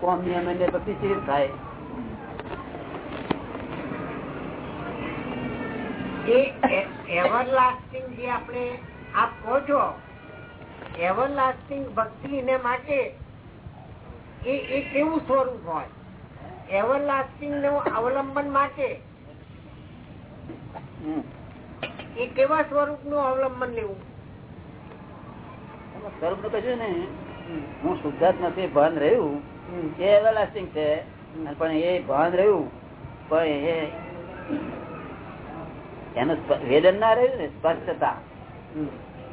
કોમ નિયમ એટલે પછી ચીર થાય. એવરલાસ્ટિંગ જે આપણે આપ કહો છો એવરલાસ્ટિંગ ભક્તિ ને માટે એ એ કેવું સ્વરૂપ હોય? એવરલાસ્ટિંગનું અવલંબન માટે હમ. એ કેવા સ્વરૂપનું અવલંબન લેવું? સ્વરૂપ તો કશું ને હું શુદ્ધાત્મા નથી ભાન રહ્યું. એ એવરલાસ્ટિંગ છે. પણ એ ભાન રહ્યું. પણ એ એનું વેદન ના રહ્યું ને સ્પષ્ટતા.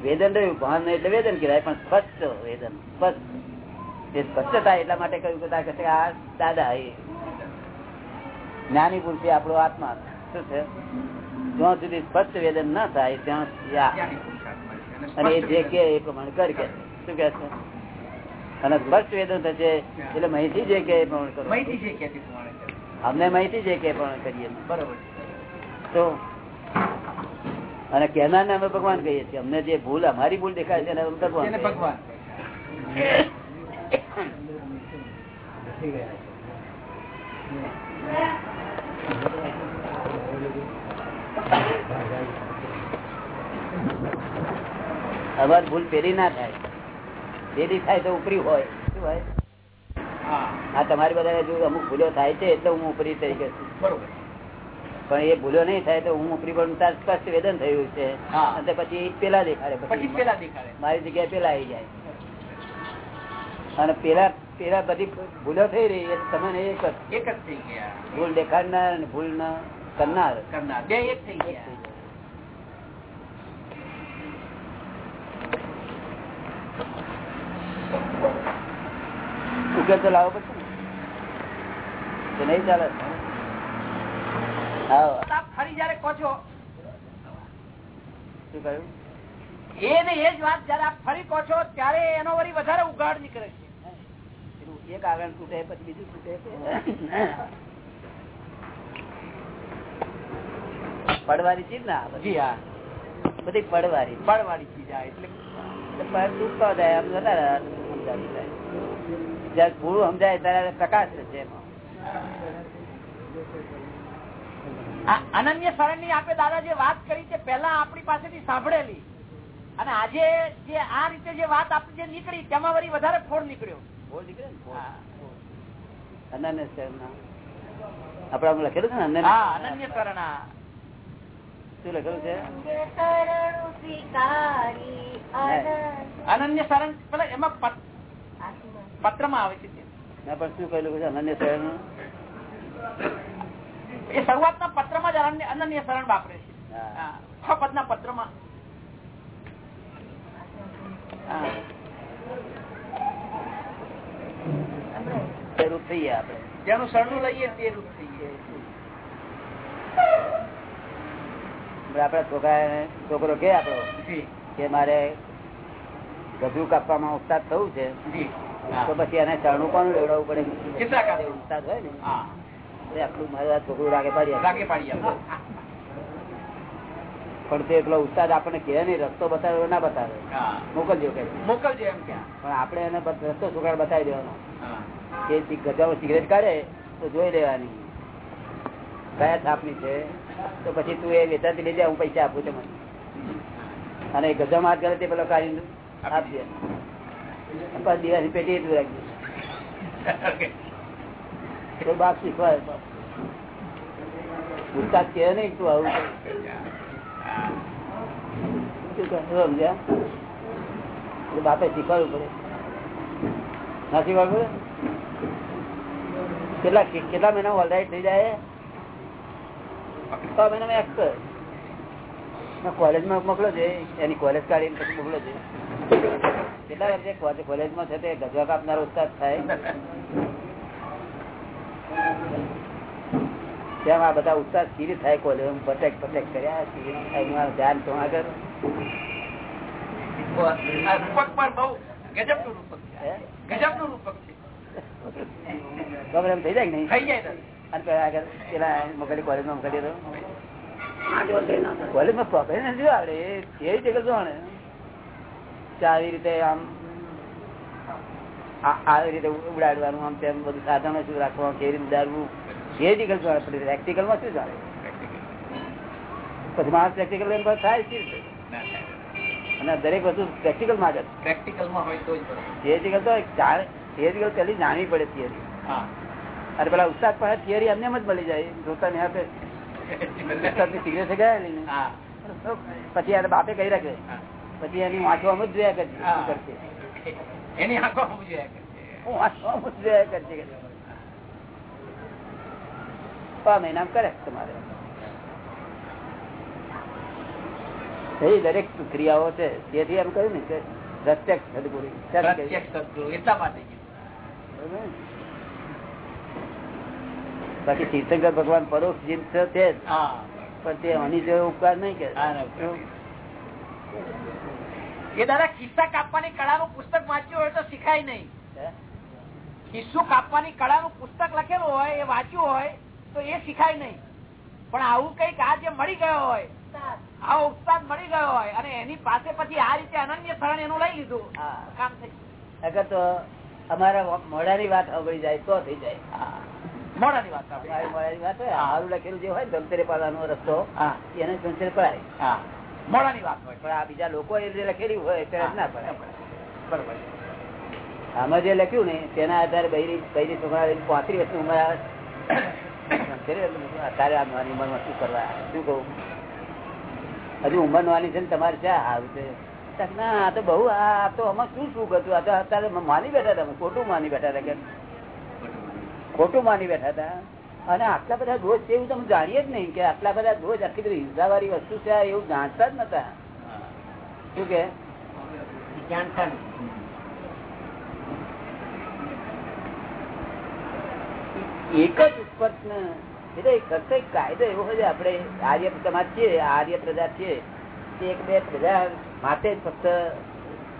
વેદન રહ્યું ભાન એટલે વેદન કહેવાય પણ સ્પષ્ટ વેદન સ્પષ્ટ. એ સ્પષ્ટતા એટલા માટે કહ્યું કે આ દાદા એ જ્ઞાની પુરુષ આપણો આત્મા. શું છે? જ્યાં સુધી સ્પષ્ટ વેદન ના થાય ત્યાં અને એ જે કે એ પ્રમાણે કર કે. શું કે છે? અને સ્પષ્ટ વેદન થશે એટલે માહિતી જે કે પ્રમાણે કરો. અમને માહિતી જે કે પ્રમાણ કરીએ. બરોબર. તો અને કેનાર ને અમે ભગવાન કહીએ છીએ. અમને જે ભૂલ અમારી ભૂલ દેખાય છે એને ભગવાન ભગવાન અમારી ભૂલ પેલી ના થાય. પેલી થાય તો ઉપરી હોય. શું હોય? આ તમારી બધા જો અમુક ભૂલો થાય છે એટલે હું ઉપરી થઈ ગયો બરોબર. પણ એ ભૂલો નહીં થાય તો હું ઉપરી પણ સ્પષ્ટ વેદન થયું છે. અને પછી પેલા દેખાડે પછી પેલા દેખાડે. મારી જગ્યાએ પેલા આવી જાય. અને પેલા પેલા બધી ભૂલો થઈ રહી એટલે તમને એક જ એક જ થઈ ગયા. ભૂલ દેખાડનાર અને ભૂલ ના કરનાર. કરનાર. બે એક થઈ ગયા. ઉકેલ તો લાવવો પડશે ને? નહીં ચાલે? ફરી જયારે કહો છો. શું કહ્યું? એ એ જ વાત જયારે આપ ફરી કહો છો ત્યારે એનો વળી વધારે ઉગાડ નીકળે છે. એક આગળ તૂટે પછી બીજું તૂટે. પડવાની ચીજ ના બધી. જી હા. બધી પડવાની. બળવાળી ચીજ આ એટલે પગ જાય આમ વધારે સમજાવી જાય. જયારે પૂરું સમજાય ત્યારે પ્રકાશ છે અનન્ય શરણની આપે દાદા જે વાત કરી છે પેલા આપણી પાસેથી સાંભળેલી. અને આજે જે આ રીતે જે વાત આપણી જે નીકળી તેમાં વળી વધારે ફોડ નીકળ્યો. બોલ નીકળે અનન્ય શરણ. આપડે આમ લખેલું છે ને અનન્ય? અનન્ય શરણ. શું લખેલું છે? અનન્ય શરણ પેલા એમાં પત- પત્રમાં આવે છે પણ શું કહેલું છે અનન્ય શરણ એ શરૂઆતના પત્રમાં જ અનન્ય શરણ વાપરે છે. છ પદના પત્રમાં. રૂપ થઈ ગયા આપડે જેનું શરણું લઈએ તે રૂપ થઈ જાય આપડા છોકરા છોકરો કે આપડો કે મારે ગધુ કાપવામાં ઉસ્તાદ થવું છે? જી. તો પછી એને ચરણું કોનું લેવડાવવું પડે. ઉસ્તાદ હોય ને. આટલું મારે છોકરું રાગે પાડી આપે. રાગે પાડી આપો. પણ તે એટલો ઉસ્તાદ આપણને કે નહીં રસ્તો બતાવ્યો ના બતાવે. મોકલજો કે. મોકલજો એમ કે. પણ આપણે એને રસ્તો છોકરા બતાવી દેવાનો. કે ગજામાં સિગરેટ કાઢે તો જોઈ લેવાની. કયા છાપની છે? તો પછી તું એ વેચાતી લઈ જાય હું પૈસા આપું છું મને અને ગજામાં હાથ કરે તે પેલો કાઢી આપજે. દિવસની પેટી એટલું રાખજે. તો બાપ શીખવાય કહે નહીં તું આવું સમજ્યા બાપે શીખવાડવું પડે. ના શીખવાડવું પડે? કેટલા કેટલા મહિના ઓલરાઈટ થઈ જાય? છ મહિનામાં એક્ટર કોલેજમાં મોકલો છે એની કોલેજ કાઢીને પછી મોકલો છે કેટલા વર્ષે કોલેજમાં છે તે ગજવા કાપનાર ઉસ્તાદ થાય. તેમ આ બધા ઉસ્તાદ સ્થિર થાય કોલેજ પટેક પટેક કર્યા સ્થિર થાય. ધ્યાન તો આગળ. રૂપક પણ બહુ ગજબનું રૂપક છે. હે? ગજબનું રૂપક છે. થઈ જાય નહીં? થઈ જાય અને પેલા આગળ પેલા મોકલી કોલેજમાં મોકલીએ તો કોલેજમાં પકડે નથી આવડે. એ જગ્યા જાણે ચાવી રીતે આમ આવી રીતે ઉડાડવાનું આમ તેમ બધું સાધનો શું રાખવાનું કેવી રીતે ઉડાડવું? થિયરિટિકલ ચાલે પ્રેક્ટિકલમાં શું ચાલે? પછી માણસ પ્રેક્ટિકલ થાય છે અને દરેક વસ્તુ પ્રેક્ટિકલમાં જ પ્રેક્ટિકલમાં હોય તો જ તો જાણવી પડે થિયરી અરે અને પેલા ઉસ્તાદ પાસે થિયરી એમને જ મળી જાય. જોતા ને હાથે ઉસ્તાદની સિગરેટ ગયા પછી એને બાપે કહી રાખે. પછી એની વાંચવામાં જ જોયા. કરશે એની આંખો સમજ્યા હું વાંચવામાં જ જોયા કરશે મહિના કરે તમારે? એ દરેક ક્રિયાઓ છે તેથી એમ કહ્યું ને કે પ્રત્યક્ષ સદગુરુ પ્રત્યક્ષ સદગુરુ એટલા માટે કીધું. બરાબર ને? બાકી તીર્થંકર ભગવાન પરોક્ષ જીત છે હા. પણ તે અની જેવો ઉપકાર નહીં કે. એ દાદા ખિસ્સા કાપવાની કળાનું પુસ્તક વાંચ્યું હોય તો શીખાય નહીં. ખિસ્સું કાપવાની કળાનું પુસ્તક લખેલું હોય એ વાંચ્યું હોય તો એ શીખાય નહીં. પણ આવું કંઈક આ જે મળી ગયો હોય આવો ઉસ્તાદ મળી ગયો હોય અને એની પાસે પછી આ રીતે અનન્ય સ્થળ એનું લઈ લીધું કામ થઈ અગર તો અમારા મોઢાની વાત અવળી જાય તો થઈ જાય. હા. મોડાની વાત આપણે. વાત હોય સારું લખેલું જે હોય ધમતેરે પાલાનો રસ્તો એને ધમતેરે પડાય હા. મોડાની વાત હોય પણ આ બીજા લોકો એ જે લખેલી હોય તેને ના પડે. બરોબર. આમાં જે લખ્યું ને તેના આધારે બૈરી બૈરી છોકરા પાંત્રી વર્ષની ઉંમર આવે. ઉંમરમાં શું કરવા શું કહું? હજુ ઉંમર નાની છે ને તમારે ક્યાં આવશે ના આ તો બહુ આ આ તો આમાં શું શું હતું? આ તો અત્યારે માની બેઠા હતા ખોટું માની બેઠા હતા કે ખોટું માની બેઠા હતા. અને આટલા બધા દોષ છે એવું તમે જાણીએ જ નહીં કે આટલા બધા દોષ આટલી બધી હિંસાવાળી વસ્તુ છે એવું જાણતા જ નતા. શું કે? જાણતા એક જ ઉત્પન્ન એટલે એક કાયદો એવો હોય છે આપણે આર્ય સમાજ છીએ આર્ય પ્રજા છીએ તે એક બે પ્રજા માટે જ ફક્ત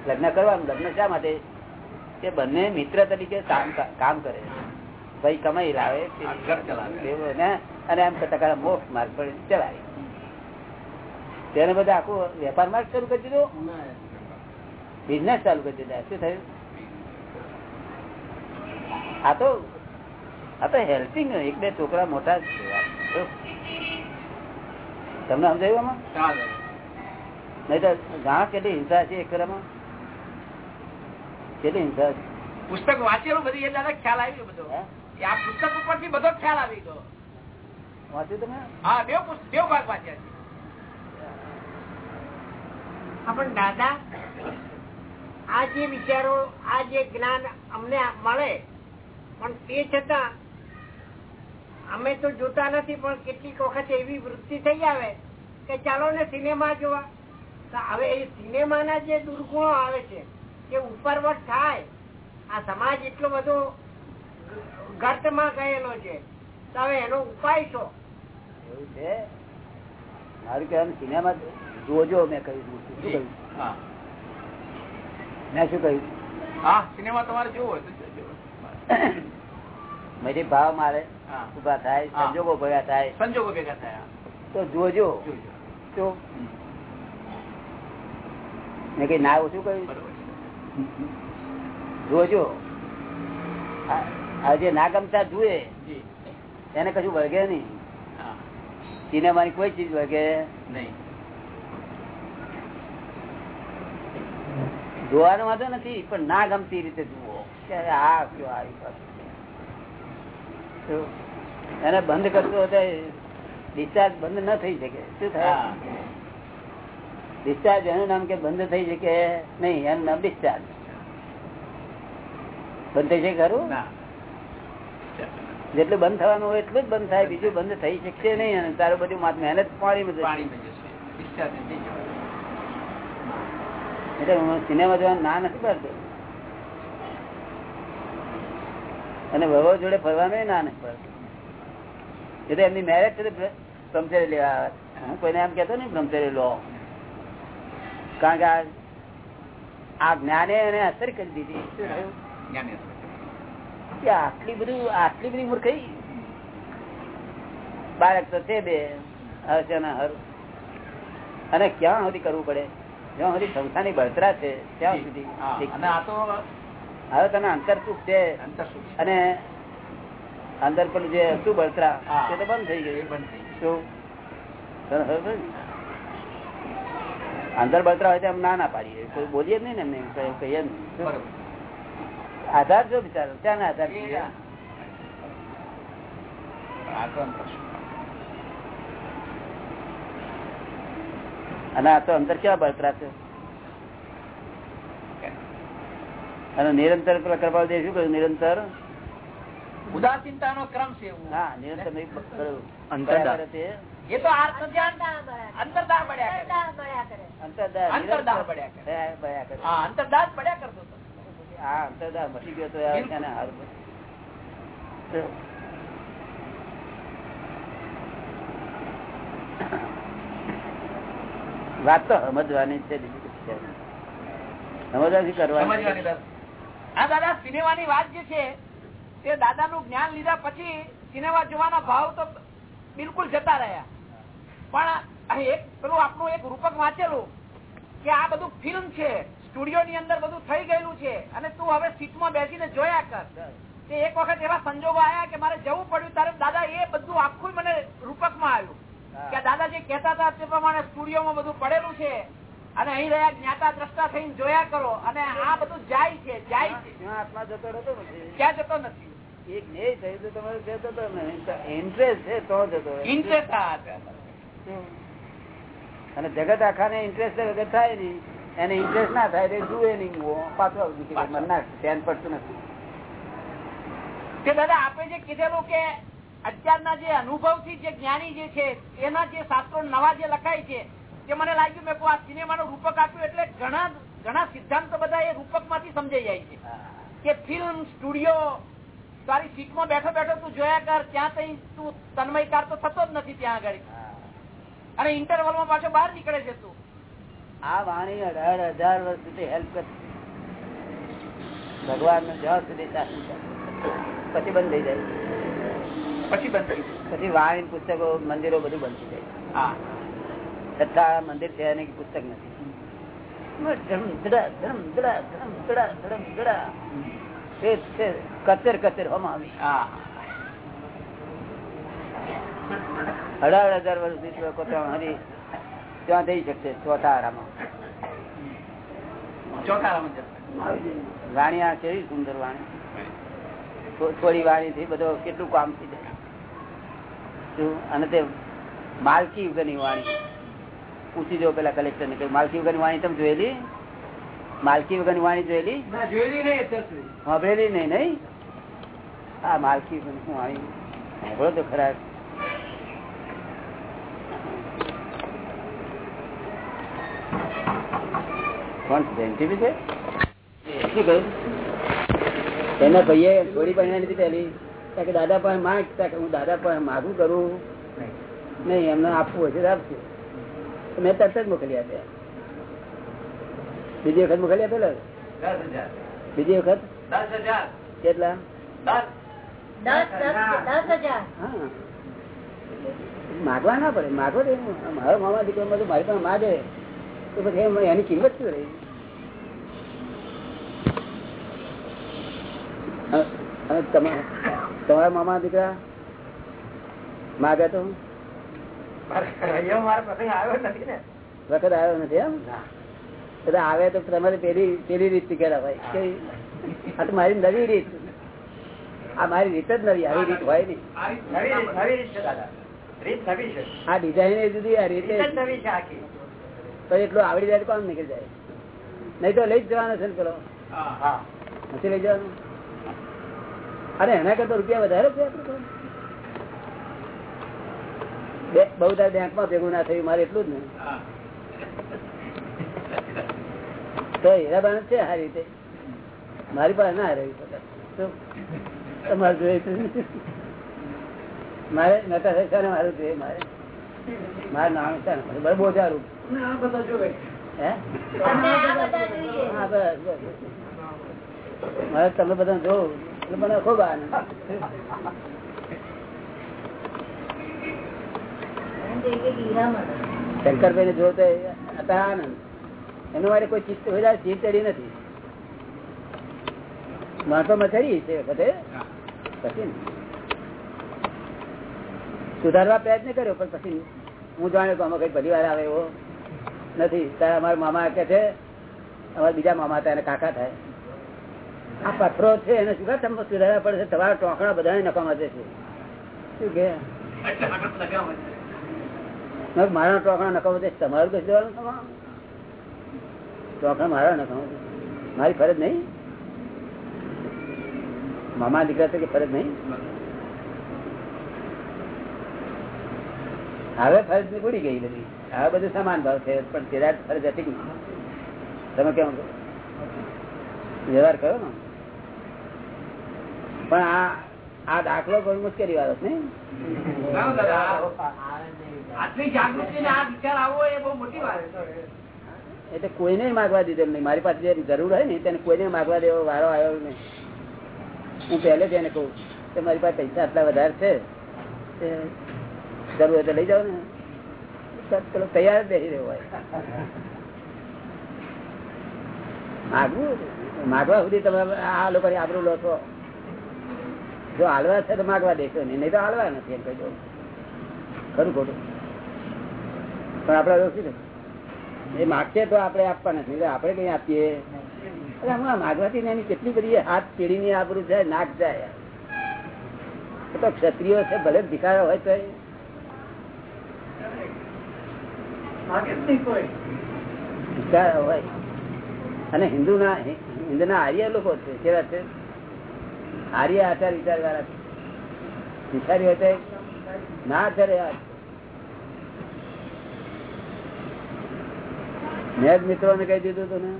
લગ્ન કરવાનું. લગ્ન શા માટે? કે બંને મિત્ર તરીકે કામ કામ કરે. ભાઈ કમાઈ લાવે અને એમ ટકા મોક્ષ માર્ગ પર ચલાવે. તેને બધા આખો વેપાર માર્ગ શરૂ કરી દીધો? બિઝનેસ ચાલુ કરી દીધા. શું થયું? આ તો આ તો હેલ્પિંગ એક બે છોકરા મોટા છે. તમને સમજાયું આમાં? નહીં તો ઘણા કેટલી હિંસા છે એક કેટલી હિંસા છે? પુસ્તક વાંચેલું બધી એ દાદા ખ્યાલ આવી બધો. આ પુસ્તક ઉપરથી બધો ખ્યાલ આવી ગયો. વાંચ્યું તમે? હા બે પુસ્તક ભાગ વાંચ્યા છે. પણ દાદા આ જે વિચારો આ જે જ્ઞાન અમને મળે પણ તે છતાં અમે તો જોતા નથી પણ કેટલીક વખત એવી વૃત્તિ થઈ આવે કે ચાલો ને સિનેમા જોવા. હવે એ સિનેમાના જે દુર્ગુણો આવે છે એ ઉપરવટ થાય આ સમાજ એટલો બધો ગર્તમાં ગયેલો છે. તમે એનો ઉપાય છો. એવું છે? મારું કહેવાનું સિનેમા જોજો મેં કહ્યું શું કહ્યું? મેં શું કહ્યું? હા સિનેમા તમારે જોવો હોય તો જોજો. મેરી ભાવ મારે ઊભા થાય સંજોગો ભેગા થાય. સંજોગો ભેગા થયા તો જોજો તો મેં કઈ ના ઓછું કહ્યું. જોજો આ- આ જે ના ગમતા જુએ એને કશું વળગે નહીં. સિનેમાની કોઈ ચીજ વળગે નહીં. જોવાનો વાંધો નથી પણ ના ગમતી રીતે જુઓ. આ કયો આવી એને બંધ કરતો હતો ડિસ્ચાર્જ બંધ ન થઈ શકે. શું થાય? ડિસ્ચાર્જ એનું નામ કે બંધ થઈ શકે નહીં એનું નામ ડિસ્ચાર્જ. બંધ થઈ શકે ખરું? ના. જેટલું બંધ થવાનું હોય એટલું જ બંધ થાય બીજું બંધ થઈ શકશે નહીં અને તારું બધું મહેનત પાણી. એટલે હું સિનેમા જોવાનું ના નથી પડતો. અને વહુ જોડે ફરવાનું ના નથી પડતું. એટલે એમની મેરેજ છે બ્રહ્મચર્ય લેવા આવે. હું કોઈને એમ કેતો નહીં બ્રહ્મચર્ય લો. કારણ કે આ- જ્ઞાને એને અસર કરી દીધી. કે આટલી બધું આટલી બધી મૂર્ખાઈ બાળક તો છે બે હર અને ક્યાં સુધી કરવું પડે જ્યાં સુધી સંસ્થાની બળતરા છે ત્યાં સુધી હવે તને અંતર સુખ છે. અને અંદર પેલું જે હતું બળતરા. તે તો બંધ થઈ ગયું બંધ થઈ શું? અંદર બળતરા હોય તો એમ ના ના પાડીએ કોઈ બોલીએ જ નહીં ને એમને કહીએ જ નહીં શું? બરોબર. આધાર જો બિચારો ક્યાં ના આધાર. અને આ તો અંદર કેવા બળતરા છે અને નિરંતર પેલા કૃપાલ દે શું કહ્યું નિરંતર ઉદાસીનતાનો ક્રમ છે. હા નિરંતર? એ તો આર્ત પડ્યા કરે. અંતરદાર નિરંતર કરે. જ પડ્યા કરતો હતો. અંતરદાર મટી ગયો તો યાર છે વાત તો સમજવાની છે. સમજવાથી કરવાની હા દાદા સિનેમાની વાત જે છે, તે દાદાનું જ્ઞાન લીધા પછી સિનેમા જોવાના ભાવ તો બિલકુલ જતા રહ્યા પણ એક પેલું આપણું એક રૂપક વાંચેલું કે આ બધું ફિલ્મ છે સ્ટુડિયો ની અંદર બધું થઈ ગયેલું છે અને તું હવે સીટમાં બેસીને જોયા કર. તે એક વખત એવા સંજોગો આયા કે મારે જવું પડ્યું ત્યારે દાદા એ બધું આખું મને રૂપકમાં આવ્યું. કે દાદા જે કહેતા હતા તે પ્રમાણે સ્ટુડિયોમાં બધું પડેલું છે અને અહીં રહ્યા જ્ઞાતા દ્રષ્ટા થઈને જોયા કરો અને આ બધું જાય છે જાય છે. આત્મા જતો રહેતો નથી. ક્યાં જતો નથી. એક જ્ઞેય થયું તો તમારે જતો હતો ને ઇન્ટરેસ્ટ છે તો જતો ઇન્ટરેસ્ટ અને જગત આખાને ઇન્ટરેસ્ટ વગર થાય નહીં. એને ઇન્ટરેસ્ટ ના થાય જુએ નહીં પાછો આવું નીકળે. પાછો. મને ના ધ્યાન પડતું નથી કે દાદા આપણે જે કીધેલું કે અત્યારના જે અનુભવથી જે જ્ઞાની જે છે એના જે શાસ્ત્રો નવા જે લખાય છે તે મને લાગ્યું મેં આ સિનેમા નું રૂપક આપ્યું એટલે ઘણા ઘણા સિદ્ધાંતો બધા એ રૂપકમાંથી સમજાઈ જાય છે કે ફિલ્મ સ્ટુડિયો તારી સીટમાં બેઠો બેઠો તું જોયા કર ત્યાં કઈ તું તન્મયકાર તો થતો જ નથી ત્યાં આગળ અને ઇન્ટરવલમાં પાછો બહાર નીકળે છે તું આ વાણી અઢાર હજાર વર્ષ સુધી હેલ્પ કરતી ભગવાનનું જ્યાં સુધી પછી બંધ થઈ જાય. પછી બંધ થઈ પછી વાણી પુસ્તકો મંદિરો બધું બંધ થઈ જાય. હા. છતાં મંદિર છે અને પુસ્તક નથી. કચેર કચેર આવી. હા. અઢાર હજાર વર્ષ સુધી ત્યાં થઈ શકશે ચોથા આરામાં ચોથા વાણી આ કેવી સુંદર વાણી. થોડી વાણી થી બધો કેટલું કામ થઈ જાય. અને તે માલકી વગરની વાણી. પૂછી જો પેલા કલેક્ટર ને કે માલકી વગરની વાણી તમે જોયેલી? માલકી વગરની વાણી જોયેલી? સાંભળેલી નહીં નહીં? આ માલકી વાણી. સાંભળો તો ખરા. કોણ જેન્ટિફી છે? શું કહ્યું? એના ભાઈએ થોડી પહેલા. નથી પેલી કે દાદા પણ માંગ કે હું દાદા પણ માગું કરું. નહીં એમને આપવું હશે આપશે મેં તરત જ મોકલી આપ્યા. બીજી વખત મોકલી આપેલા બીજી વખત? કેટલા? માગવા ના પડે. માગો તો એમ. મારો મામા દીકરો બધું મારી પાસે માગે. તો પછી એમ એની કિંમત શું રહી? તમારા મામા દીકરા માગ્યા તો? મારા પ્રસંગ આવ્યો નથી ને. વખત આવ્યો નથી એમ? બધા આવે તો તમારી પેલી પેલી રીત શીખેલા ભાઈ કઈ આ તો મારી નવી રીત. આ મારી રીત જ નવી આવી રીત હોય નઈ આ ડિઝાઇન જુદી આ રીતે નવી છે આખી. એટલું આવડી જાય કોણ નીકળી જાય? નહીં તો લઈ જ જવાનો છે પેલો. નથી લઈ જવાનું? અરે એના કરતા રૂપિયા વધારે છે બહુ તાર બેંકમાં ભેગું ના થયું, મારે એટલું જ ને. તો હીરાબાન છે આ રીતે. મારી પાસે ના રહી. તમારે જોઈએ મારે છે મારું જોઈએ મારે. મારે નામ છે ને બરાબર બોજારું બધા. મારે તમે બધા એટલે મને ખૂબ આનંદ. શંકરભાઈ ને જો તો હતા આનંદ. એનું મારે કોઈ ચિત્ત વધારે ચીજ ચડી નથી. નાનપણમાં ચડી છે વખતે પછી સુધારવા પ્રયત્ન કર્યો પણ પછી હું જાણ્યો કે અમે કઈ પરિવાર આવે એવો નથી. ત્યારે અમારા મામા કે છે, અમારા બીજા મામા હતા, એને કાકા થાય. આ પથરો છે, એને શું કામ તમે સુધારા પડે તમારા ટોકણા બધા નકામા છે. શું કે? મારા ટોકણા નકામો છે. તમારું કશું દેવાનું તમારું. ટોકડા મારા નકામો મારી ફરજ નહીં? મામા દીકરા છે કે ફરજ નહીં? હવે ફરજની ઉડી ગઈ બધી. હવે બધું સમાન ભાવ છે પણ તેરા ફરજ હતી તમે કેમ વ્યવહાર કરો ને? પણ આ આ દાખલો કોઈ મુશ્કેલી વાળો છે બહુ. એટલે કોઈને માગવા દીધેલ નહીં. મારી પાસે જે જરૂર હોય ને તેને કોઈને માગવા દેવો વારો આવ્યો નહીં. હું પહેલે જ એને કહું કે મારી પાસે પૈસા આટલા વધારે છે જરૂર હોય તો લઈ જાઓ ને. પેલો તૈયાર જ બેસી રહ્યો હોય. માગવું માગવા સુધી તમે આ લોકો આબરું લો છો. જો હાલવા છે તો માગવા દેશો નહીં. નહીં તો હાલવા નથી એમ કહી દો ખરું ખોટું. પણ આપડે છે? એ માગશે તો આપણે આપવા નથી. આપણે કઈ આપીએ? અરે હમણાં માગવાથી એની કેટલી બધી હાથ પેઢીની આબરું જાય નાક જાય તો ક્ષત્રિયો છે, ભલે ભિખારા હોય તો ભિખાર અને હિન્દુ ના હિન્દુ ના આર્ય લોકો છે, કેવા છે? આર્ય આચાર વિચાર વાળા ભિખારી હોય ના આચારે મેં જ મિત્રો ને કહી દીધું તું ને,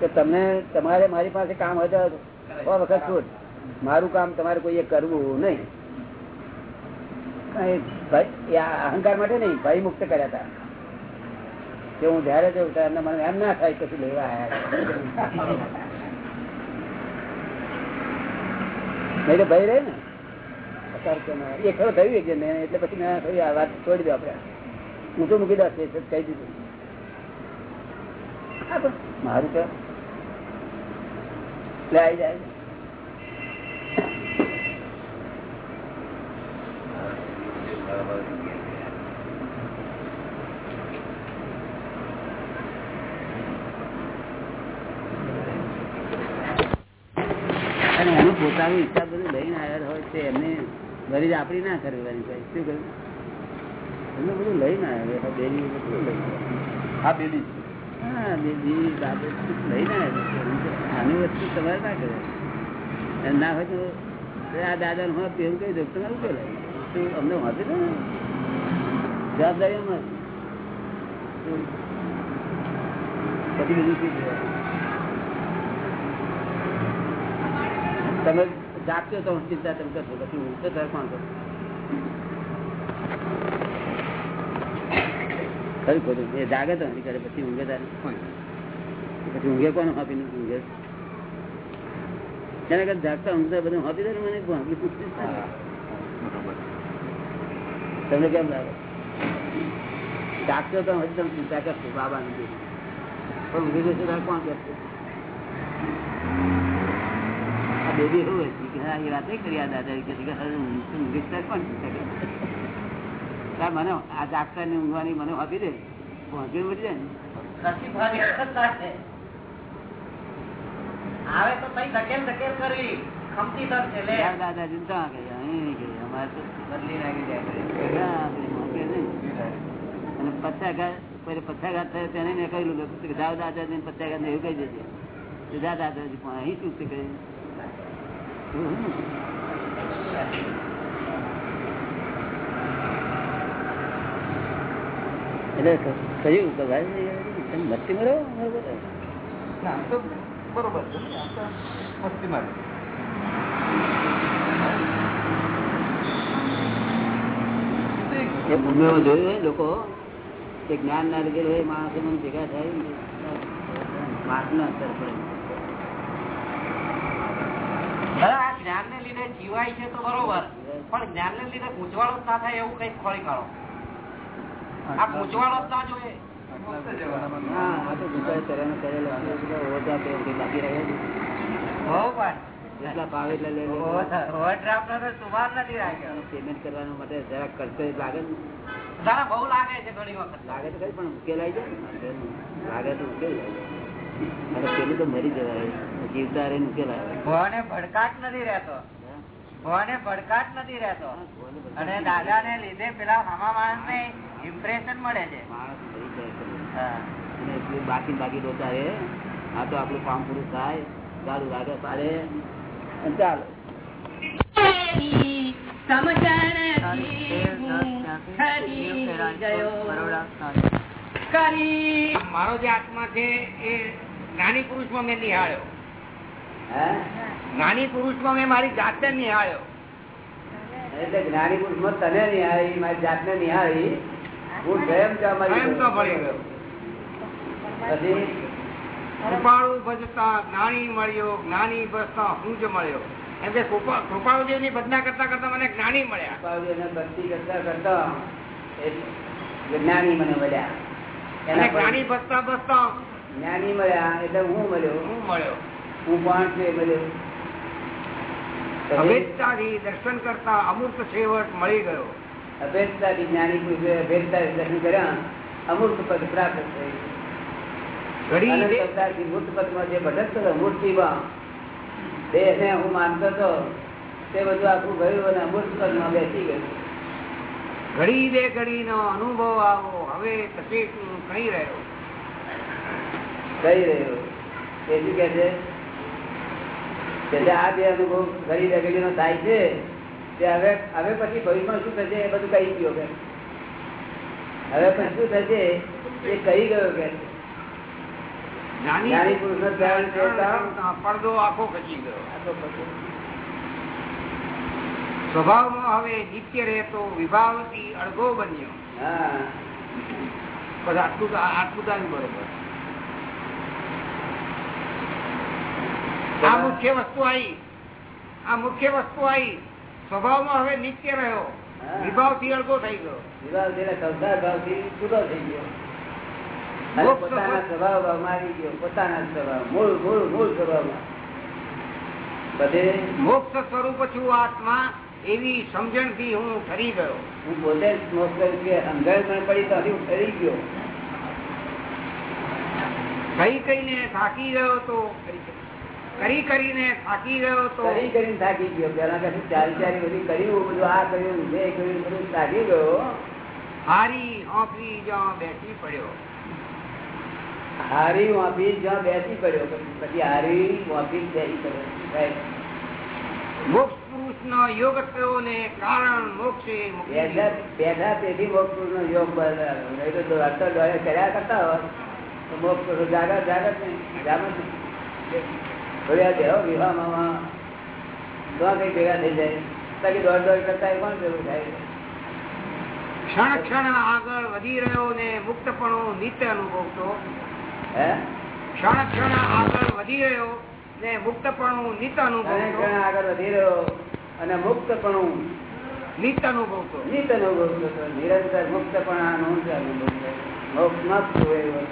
કે તમને, તમારે મારી પાસે કામ હતા સો વખત છૂટ. મારું કામ તમારે કોઈએ કરવું નહીં. અહંકાર માટે નહીં ભય મુક્ત કર્યા હતા. કે હું જયારે જઉં ત્યારે મને એમ ના થાય પછી લેવા આવ્યા નહીં તો ભય રહે ને. એ ખરો થયું એક જણ એટલે પછી મેં થયું આ વાત છોડી દો આપડે હું તો મૂકી દઉં કહી દીધું. મારું કે લે આવી જાય. અને એનું પોતાનું ઈચ્છા બધું લઈને આવ્યા હોય છે એમને ગરીબ આપડી ના કરવાની ભાઈ. શું કર્યું એમને બધું લઈને આવ્યા બેરી બધું લઈને. હા બેબી હા બેબી બાબત લઈને આવ્યા આની વસ્તુ તમારે ના કરે. એમ ના હોય તો આ દાદા હું આપી કહી દઉં તમારું તું અમને વાંચે ને. જવાબદારી પછી બીજું શું? તમે જાગશો તો ચિંતા તમે કરશો, પછી હું તો તારે કોણ કરશે ખોટું? એ જાગે તો નથી કરે પછી ઊંઘે તારે પછી ઊંઘે કોણ? આપીને ઊંઘે. એના જાગતા ઊંઘતા બધું આપી દે મને તમને કેમ લાગે? ડાક્ટર તો હજી તમે ચિંતા કરશો બાબા નથી. પણ ઊંઘી જશે કોણ કરશે આ બેબી એવું હતી કે એ વાતે કરી આ દાદા કે કે હવે ઊંઘ- ઊંઘી જશે કોણ ચિંતા કરે? મને આ ડાક્ટર ને ઊંઘવાની મને આપી દે. પહોંચી મળી જાય ને. નસીબવાળી વખત થાય. આવે તો તઈ ધકેલ ધકેલ કરી. ખમતી દર છે લે. યાર દાદાજી તો અને પચાઘાત પહેલે પચાઘાત થયો તેને મેં કહ્યું કે દાદા દાદાજી પચાઘાત એવું કહી દેજે. તો જા દાદાજી પણ અહીં શું એટલે કહ્યું કે તમે મસ્તી મરો ના બરોબર છે. ને, મસ્તી એ ભૂમિમાં જોયું લોકો કે જ્ઞાન ના લીધે હોય માણસો મને ભેગા થાય ને માસ ના અસર પડે. જ્ઞાન ને લીધે જીવાય છે તો બરોબર પણ જ્ઞાન ને લીધે ગૂંચવાડો જ ના થાય એવું કંઈક ખોળી કાઢો. આ ગૂંચવાડો જ ના જોઈએ. હા આ તો ગુજરાત કરેલો બાકી રહે છે. બહુ પણ જેટલા ભાવે એટલા લઈ લે ઓવરડ્રાફ્ટ નો તો સુભાવ નથી રાખ્યો. પેમેન્ટ કરવા માટે જરાક ખર્ચો લાગે ને તારા બહુ લાગે છે ઘણી વખત. લાગે તો ખરી પણ ઉકેલાઈ જાય લાગે તો ઉકેલાઈ જાય. પેલું તો મરી જવાય. જીવતા રહીને ઉકેલાય ભવને ભડકાટ નથી રહેતો. ભવને ભડકાટ નથી રહેતો. અને દાદા ને લીધે પેલા હામા માણસ ને ઇમ્પ્રેશન મળે છે બાકી બાકી રોતા રે આ તો આપણું કામ પૂરું થાય. સારું લાગે અને ચાલો. મારો જે આત્મા છે એ નાની પુરુષમાં મેં નિહાળ્યો નાની પુરુષમાં મેં મારી જાતે નિહાળ્યો. એટલે જ્ઞાની પુરુષમાં તને નિહાળી મારી જાતને નિહાળી. હું સ્વયં અમારી તો ભળી ગયો. પછી કૃપાળુ ભજતા જ્ઞાની મળ્યો જ્ઞાની ભજતા હું જ મળ્યો. એમ કે કૃપાળુદેવની ભજના કરતા કરતા મને જ્ઞાની મળ્યા. પાવડીને ભક્તિ કરતા કરતા જ્ઞાની મને મળ્યા. જ્ઞાની ભજતા ભજતા જ્ઞાની મળ્યા એટલે હું મળ્યો. હું મળ્યો. હું પણ છે મળ્યો. અભેદતાથી દર્શન કરતા અમૃત છેવટ મળી ગયો. અભેદતાથી જ્ઞાની પુરુષે અભેદતાથી દર્શન કર્યા. અમૃત પદ પ્રાપ્ત થઈ દેહને હું માનતો હતો તે બધું આખું ગયું અને અમૂર્ત પદમાં બેસી ગયું. ઘડી દે ઘડી નો અનુભવ આવો હવે તકલીફ કઈ રહ્યો. કઈ રહ્યો. એ શું કે છે? એટલે આ બે અનુભવ ઘડી રગડી નો થાય છે તે હવે હવે પછી ભવિષ્યમાં શું થશે એ બધું કહી ગયો કે. હવે પછી શું થશે એ કહી ગયો કે. જ્ઞાની પુરુષનો ધ્યાન દેતા પડદો આખો ખસી ગયો. આ સ્વભાવમાં હવે નિત્ય રહેતો વિભાવથી અડગો બન્યો. હા. આટલું આટલું બરોબર. આ મુખ્ય વસ્તુ આવી. આ મુખ્ય વસ્તુ આવી. સ્વભાવમાં હવે નિત્ય રહ્યો. વિભાવ વિભાવથી અડઘો થઈ ગયો. વિભાવ સંસાર ભાવથી છૂટો થઈ ગયો. પોતાના સ્વભાવ ભાવમાં ગયો પોતાના સ્વભાવ મૂળ મૂળ મૂળ સ્વભાવમાં. બધે મોક્ષ સ્વરૂપ છું આત્મા એવી સમજણથી હું ઠરી ગયો. હું પોતે મોક્ષ કે અંગળ પડી તો હું ઠરી ગયો. કઈ કઈને થાકી ગયો તો કરી કરીને થાકી ગયો તો કરી કરીને થાકી ગયો. પેલા કશું ચારી ચારી બધું કર્યું બધું આ કર્યું બે કર્યું બધું થાકી ગયો. હારી હોંફી જ્યાં બેસી પડ્યો. હારી વાપી જ્યાં બેસી પડ્યો પછી હારી વાપી બેસી પડ્યો. મોક્ષ પુરુષ નો યોગ થયો ને કારણ મોક્ષે બેઠા બેઠા તેથી મોક્ષ નો યોગ બદલાયો. નહીં તો અર્થ દ્વારા કર્યા કરતા હોત. તો મોક્ષ પુરુષ જાગત જાગત નહીં. જાગત થોડી વાર વિવાહમાં. તો કઈ ભેગા થઈ જાય. તાકી દોડ દોડ કરતા એ કોણ ભેગું થાય? ક્ષણ ક્ષણ આગળ વધી રહ્યો ને મુક્તપણો નિત્ય અનુભવતો. ક્ષણ ક્ષણ આગળ વધી રહ્યો ને મુક્તપણું નિત્ય અને આગળ વધી રહ્યો અને મુક્તપણું નિત્ય અનુભવતો. નિત અનુભવ નિરંતર મુક્તપણાનું જ અનુભવ થાય. મોક્ષ ન થયો એવો.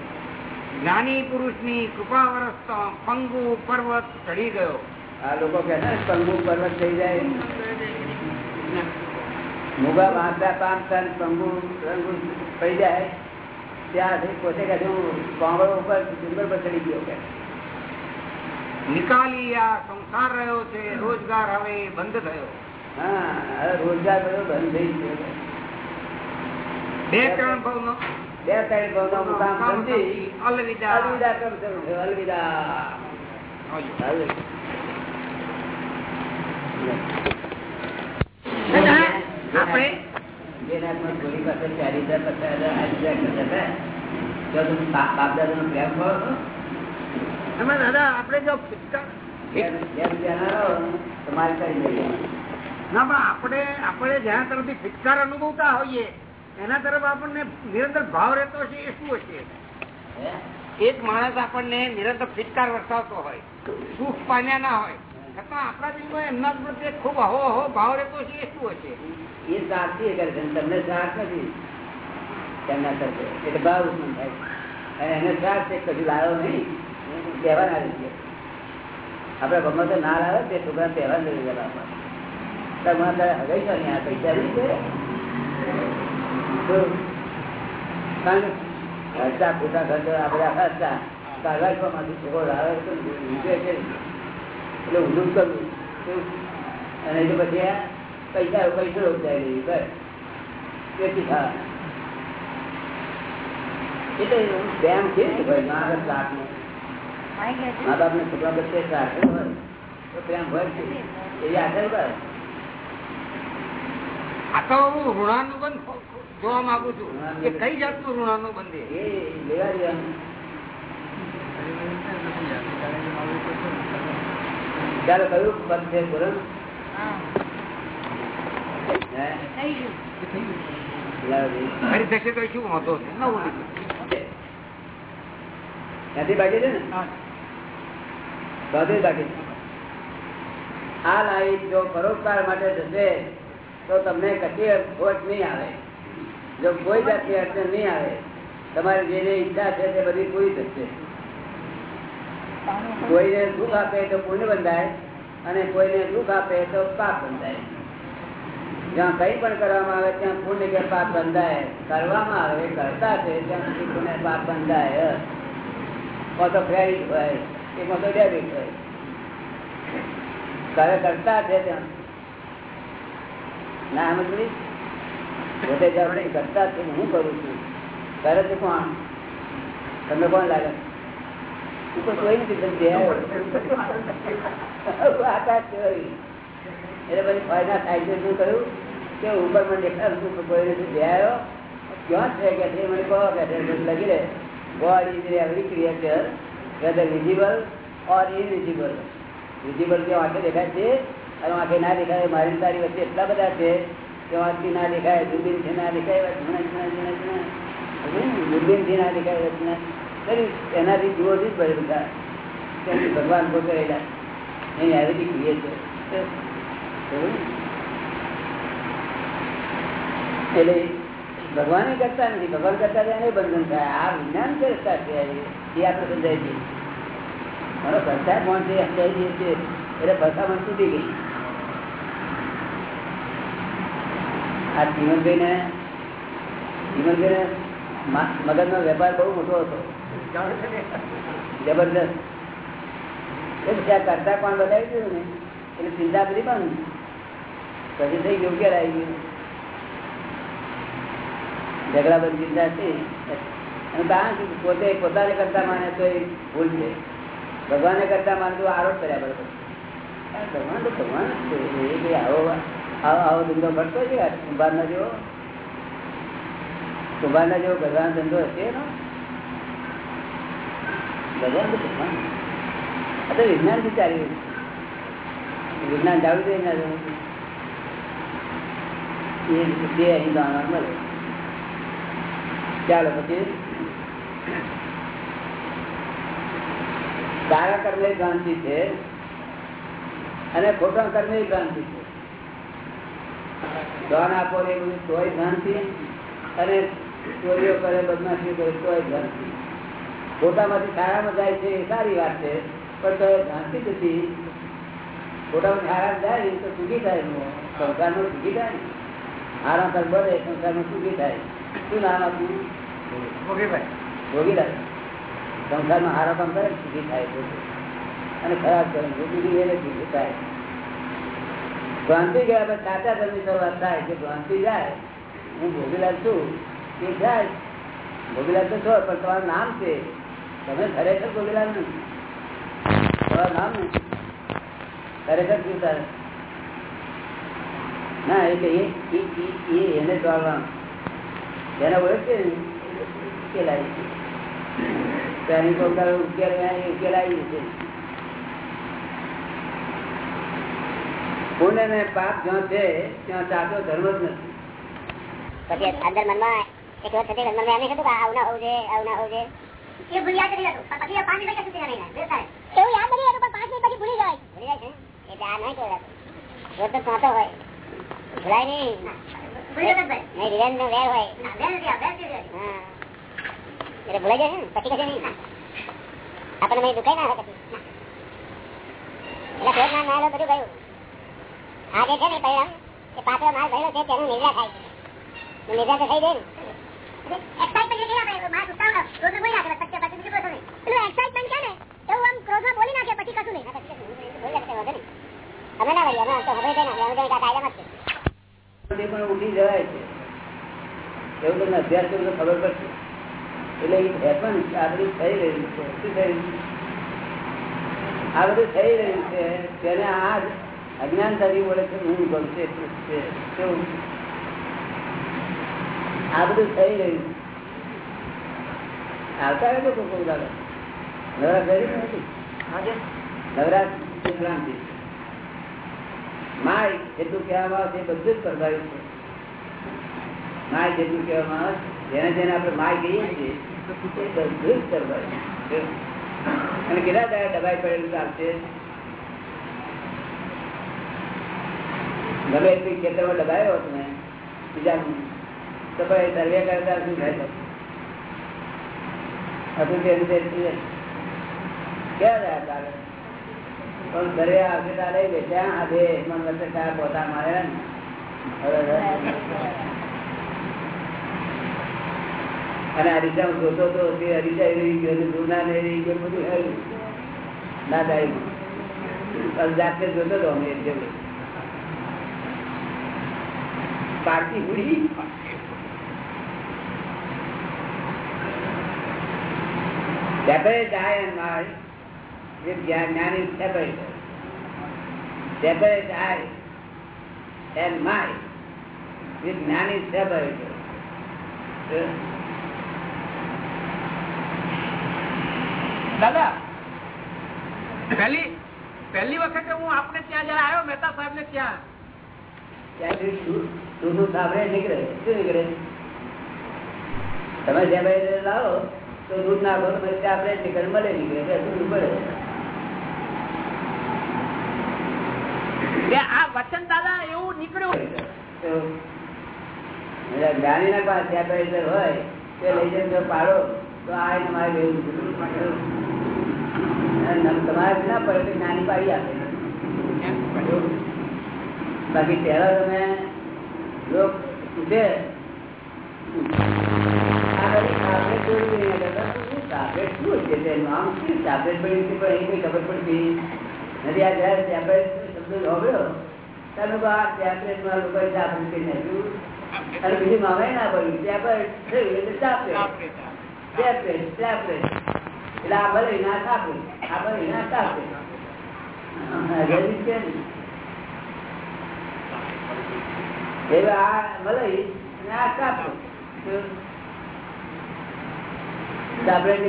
જ્ઞાની પુરુષની કૃપા તો પંગુ પર્વત ચડી ગયો. આ લોકો કે પંગુ પર્વત થઈ જાય. મુગા બાંધતા પામતા ને પંગુ થઈ જાય. ત્યાંથી પોતે કહે છે હું કોંગળ ઉપર ડુંગર પર ચડી ગયો કે નિકાલી આ સંસાર રહ્યો છે રોજગાર હવે બંધ થયો હા હવે રોજગાર બધો બંધ થઈ ગયો કે. બે ત્રણ ભાવનો. બે ત્રણ ભાવનો મુકામ સમજી? અલવિદા. અલવિદા કરું શરૂ થયો અલવિદા. આવજો. હાલે. આપણે વેદાંતમાં થોડી પાસે ચાલી હજાર પચાસ હજાર આઠ હજાર કરતા હતા. તો તમે બાપ બાપ દાદાનો પ્રેમ કરો છો? એમાં દાદા આપણે જો ફિટકા- બે બે રૂપિયા ના રહો તો માલ કરી દઈએ ના પણ આપણે આપણે જ્યાં તરફથી ફિટકાર અનુભવતા હોઈએ એના તરફ આપણને નિરંતર ભાવ રહેતો હશે એ શું હશે એક માણસ આપણને નિરંતર ફિટકાર વરસાવતો હોય સુખ પામ્યા ના હોય છતાં આપણા દિલમાં એમના પ્રત્યે ખૂબ હો હો ભાવ રહેતો છે એ શું હશે એ સાક્ષી કરે છે તમને શ્રાસ નથી, તેમના સાથે. એટલે ભાવ ઉત્પન્ન થાય? અને એને શ્રાસ છે, કશું લાવ્યો નહીં કહેવાના છે. આપડે ગમે તો ના લાવે, તે છોકરા તહેવાર લઈ ગયેલા તમારે હવે છો ને આ પૈસા નહીં છે? ખર્ચા ખોટા ખર્ચો આ બધા ખર્ચા કાગળમાંથી છોકરો લાવે તો એટલે ઊંધું કરવું. અને પછી પૈસા પૈસો રોકાઈ નહીં બસ. તેથી હા એટલે પ્રેમ છે ને ભાઈ મા આગળ મા બાપ ને છોકરા વચ્ચે રાખે હોય. તો પ્રેમ હોય છે. એવી આશા કરે આ તો હું ઋણાનુબંધ જોવા માંગુ છું. કે કઈ જાતનું ઋણાનુબંધ એ લેવા દેવાનું ચાલો કયું બંધ છે બોલો ને? હે? લાવો દે. ફરી થશે તો શું વાંધો છે નવું લીધું ત્યાંથી બાકી છે ને બધું બાકી આ લાઈફ જો પરોપકાર માટે જશે તો તમને કશી ખોટ નહીં આવે જો કોઈ જાતની અડચણ નહીં આવે તમારી જેને જે ઈચ્છા છે તે બધી પૂરી થશે કોઈને દુઃખ આપે તો પુણ્ય બંધાય અને કોઈને દુઃખ આપે તો પાપ બંધાય જ્યાં કઈ પણ કરવામાં આવે, ત્યાં પુણ્ય કે પાપ બંધાય. કરવામાં આવે કરતા છે, ત્યાં સુધી પુણ્ય પાપ બંધાય. તો ક્રેડિટ હોય એ તો ડેબિટ હોય. કરે કરતા છે ત્યાં. ના જ પોતે જવાબદારી કરતા છે, હું કરું છું. કરે છે કોણ? તમને કોણ લાગે? તું તો કોઈ નથી સમજે આકાશ એટલે પછી ફાયદા થાય છે શું કહ્યું કે ઉપર મને દેખાડું છું કોઈ આવ્યો ક્યાં છે કે છે? મને કહો કે લગી રહે God is every creature, whether visible or invisible visible કે વાંકે દેખાય છે? અને વાંકે ના દેખાય મારી તારી વચ્ચે એટલા બધા છે કે આંખથી ના દેખાય દૂરબીનથી ના દેખાય ઝીણા ઝીણા ઝીણા ઝીણા થી ના? દેખાય વચના એનાથી જુઓથી જ ભરેલું થાય. ભગવાન પોતે રહેલા એની એવરી ક્રિએચર એટલે ભગવાન કરતા નથી. ભગવાન કરતા એને બંધન થાય. આ વિજ્ઞાન કરતા છે. એ આપણે સમજાય છે મારો કરતા કોણ છે? સમજાય છે એટલે એટલે મન તૂટી ગઈ. આ જીવનભાઈ ને જીવનભાઈ ને મગજ નો વેપાર બહુ મોટો હતો. જબરદસ્ત. એટલે કરતા કોણ બતાવી દીધું ને? એટલે ચિંતા બધી પણ. પછી થઈ યોગ્ય કે ગયું ઝઘડા બધી ચિંતા છે. અને કારણ પોતે પોતાને કરતા માને તો એ ભૂલ છે. ભગવાને કરતા માને તો આરોપ કર્યા બરોબર ભગવાન તો ભગવાન જ છે. આવો આવો આવો ધંધો ભરતો છે કુંભારના જેવો. કુંભારના જેવો ભગવાન ધંધો હશે ભગવાન તો ભગવાન આ તો વિજ્ઞાન વિચારી રહ્યું વિજ્ઞાન જાણવું જોઈએ ના એ અહીં જાણવા મળે. ચાલો પછી? સારા કર્મે ભ્રાંતિ છે. અને ખોટા કર્મે ભ્રાંતિ છે. દાન આપો એ બધું તોય ભ્રાંતિ અને ચોરીઓ કરે બદમાશી કરે, તોય ભ્રાંતિ ખોટામાંથી સારામાં જાય છે એ સારી વાત છે, પણ તો ભ્રાંતિ નથી. ખોટામાં સારા જાય તો સુખી થાય, સંસારમાં સુખી થાય. સારા કર્મ બને સંસારમાં સુખી થાય. શું નામ આપ્યું ભોગીભાઈ. ભોગીલાલ સંસારમાં હારા કામ કરે સુખી થાય અને ખરાબ કરે ભોગી એને સુખી થાય. ભ્રાંતિ ગયા પછી સાચા ધર્મની શરૂઆત થાય. કે ભ્રાંતિ જાય હું ભોગીલાલ છું એ જાય. ભોગીલાલ તો છો પણ તમારું નામ છે. તમે ખરેખર ભોગીલાલ નથી. તમારું નામ નથી. ખરેખર શું થાય? ના એટલે એ એ- એને દોડવાનું જેને ઓળખે ઉકેલાય છે. ત્યાંની તો ઉકેલ ઉકેલ ઉકેલાય છે. પુણ્ય ને પાપ જ્યાં છે ત્યાં સાચો ધર્મ જ નથી. પછી અંદર મનમાં એક વખત થતી મનમાં એમ નહીં કે આવું ના હોવું જોઈએ આવું ના હોવું જોઈએ. એ ભૂલ યાદ કરી હતું પછી પાંચ મિનિટ કશું નહીં એવું યાદ નથી રહેતું પણ પાંચ મિનિટ પછી ભૂલી જાય. ભૂલી જાય છે એટલે આ નહીં કહેવાતું. રોજ તો કાંતો હોય. ભૂલાય નહીં નહીં રિવેન્જ નો વેર હોય પછી કશે નહીં આપણને દુખાય ના બોલી નાખે પછી કશું નહીં. અમે ના કરીએ અમે તો હવે કઈ ના તે પણ ઉઠી જવાય છે. એવું તમને અભ્યાસ કરવો તો ખબર પડશે. એટલે એ હેપન આ બધું થઈ રહ્યું છે. શું થઈ? આ બધું થઈ રહ્યું છે. તેને આ અજ્ઞાનતાથી બોલે છે હું ગમશે છું. કેવું? આ બધું થઈ રહ્યું આવતા તો કોઈ દાદા નવરાત્રી નથી નવરાત્રી માય જેટલું કહેવામાં આવે છે બધું જ પ્રભાવિત છે. માય જેટલું કહેવામાં આવે, જેને જેને આપણે માય કહીએ છીએ, એ બધું જ પ્રભાવિત. અને કેટલા દાડા દબાઈ પડેલું ચાલશે ગમે એટલી ખેતરમાં દબાયો ને, બીજા તો ભાઈ સર્વે કરતા શું થાય? હતું કે કેવા રહ્યા ચાલે પણ ઘરે આવશે તારે બેઠા આ બે મન વચ્ચે કયા પોતા મારે અને હું જોતો તો તે અરીસા રહી ગયો જૂના ને રહી ગયો બધું હેરું. ના થાય જાતે જોતો હતો અમે એટલે ઉડી. હુડી separate I with jnana is separated. Separate I and mind with jnana દાદા પહેલી પહેલી વખતે હું આપને ત્યાં જયારે આવ્યો મહેતા સાહેબ ને ત્યાં દૂધ તમે ભાઈ લાવો તો દૂધ ના ભરો આપણે નીકળે મળે નીકળે એટલે દૂધ પડે કે આ વચન દાદા એવું નીકળ્યું. જ્ઞાની ના પાસે હોય તે લઈ જઈને પાડો તો આ એને મારે લેવું તમારે ના પડે તો જ્ઞાની પાડી આપે. બાકી પહેલા તમે લોક પૂછે ખબર પડતી નથી. આ બીજું મામાએ ના પડ્યું tablet થયું એટલે. એટલે આ ભલે ના. આ ભલે ના ને.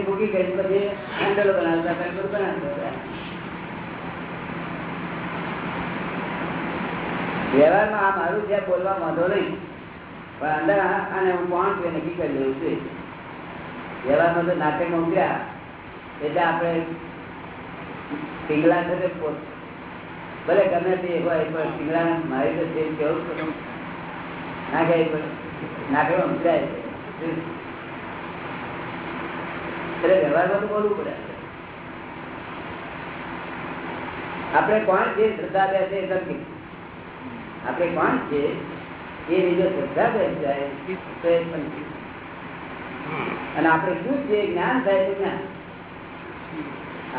ભૂકી કરી પછી હેન્ડલો બનાવતા પેન્ડલ બનાવતા વ્યવહારમાં આ મારું છે બોલવા માંધો નહીં. પણ અંદર અને હું કોણ છું નક્કી કરી દઉં છું વ્યવહારમાં તો નાટ્યમાં ઉતર્યા એટલે આપણે પિંગલા સાથે ભલે ગમે તે હોય, પણ પિંગલા મારી તો છે, કેવું. ના કહે, પણ સમજાય છે. એટલે વ્યવહારમાં તો બોલવું પડે. આપણે કોણ છે? શ્રદ્ધા બેસે છે સમજી આપણે કોણ છે? એ રીતે શ્રદ્ધા બે જાય તો એ અને આપણે શું છે? જ્ઞાન થાય તો જ્ઞાન.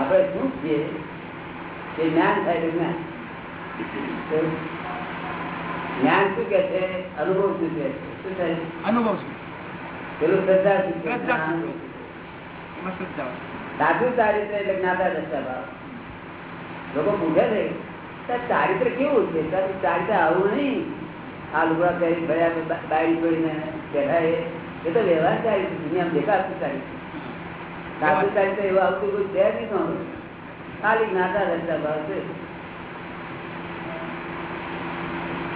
આપણે શું છે? એ જ્ઞાન થાય તો જ્ઞાન. જ્ઞાન શું કે છે? અનુભવ શું છે? શું થાય અનુભવ શું? પેલું શ્રદ્ધા શું હોય. સાચું ચારિત્ર એટલે જ્ઞાતા દશા ભાવ લોકો પૂછે છે "તો ચારિત્ર કેવું છે? તારું ચારિત્ર આવું નહીં. આ લુગડા પહેરી ભર્યા બાયડી જોડીને બેઠા એ તો વ્યવહાર ચારિત્ર દુનિયામાં દેખાતું ચારિત્ર. સાચું ચારિત્ર એવું આવતું કોઈ છે નહીં તો ખાલી નાતા રસ્તા ભાવ છે.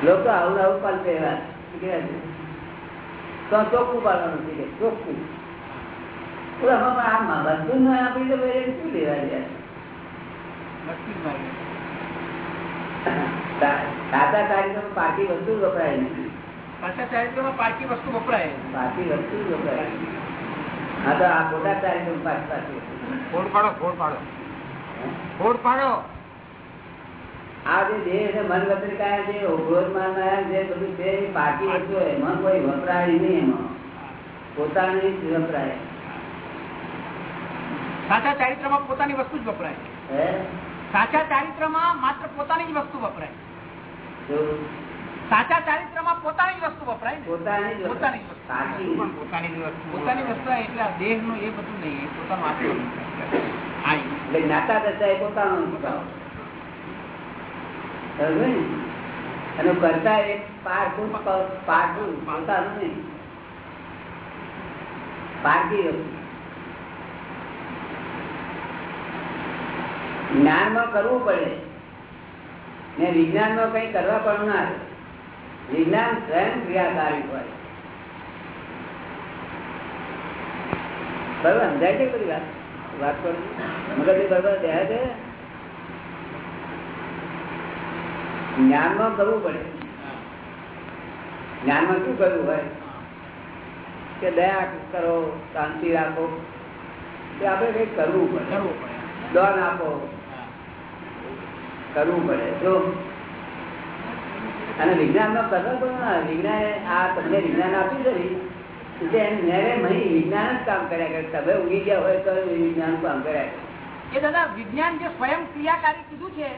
લોકો આવું આવું પાલ પહેરા છે? તો ચોખ્ખું પાડવાનું શીખે ચોખ્ખું. આમાં બધું આપણી તો શું લેવા દે નક્કી જ મારે. સાચા કાર્યક્રમ પાકી વસ્તુ વપરાય નહીં. સાચા ચારિત્રમાં પાકી વસ્તુ વપરાય. પાકી વસ્તુ વપરાય. હા તો આ ખોટા કાર્યક્રમ પાકી પાકી ફોડ પાડો ફોડ પાડો. ફોડ પાડો. આ જે દેહ છે મન પત્રિકા છે ક્રોધ માનનાર જે બધું છે એ બાકી વસ્તુ એમાં કોઈ વપરાય નહીં એમાં. પોતાની જ વપરાય. સાચા ચારિત્રમાં પોતાની વસ્તુ જ વપરાય. હે? સાચા ચારિત્રમાં માત્ર પોતાની જ વસ્તુ વપરાય સાચા ચારિત્રમાં પોતાની જ વસ્તુ વપરાય પોતાની પોતાની વસ્તુ. પોતાની વસ્તુ પોતાની વસ્તુ એટલે દેહનું એ બધું નહીં પોતાનું. દશા એ પોતાનો? અને કરતા એ પારકું પારકું પોતાનું નહીં પારકી વસ્તુ. જ્ઞાનમાં કરવું પડે. ને વિજ્ઞાનમાં કઈ કરવા પણ ના આવે. વિજ્ઞાન સ્વયં ક્રિયાકારી હોય. બરોબર સમજાય છે બધી વાત? વાત કરું. મગજ બરોબર દેહા છે? જ્ઞાનમાં કરવું પડે. જ્ઞાનમાં શું કરવું હોય? કે દયા કરો શાંતિ રાખો. તે આપણે કંઈક કરવું પડે. કરવું પડે. દોન આપો. કરવું પડે જો. અને વિજ્ઞાનમાં કરવા પણ ના વિજ્ઞાને આ તમને વિજ્ઞાન આપ્યું છે ને, વિજ્ઞાન જ કામ કર્યા કરે. તમે ઉગી ગયા હોય તો વિજ્ઞાન કામ કર્યા કરે. એ દાદા વિજ્ઞાન જે સ્વયં ક્રિયાકારી કીધું છે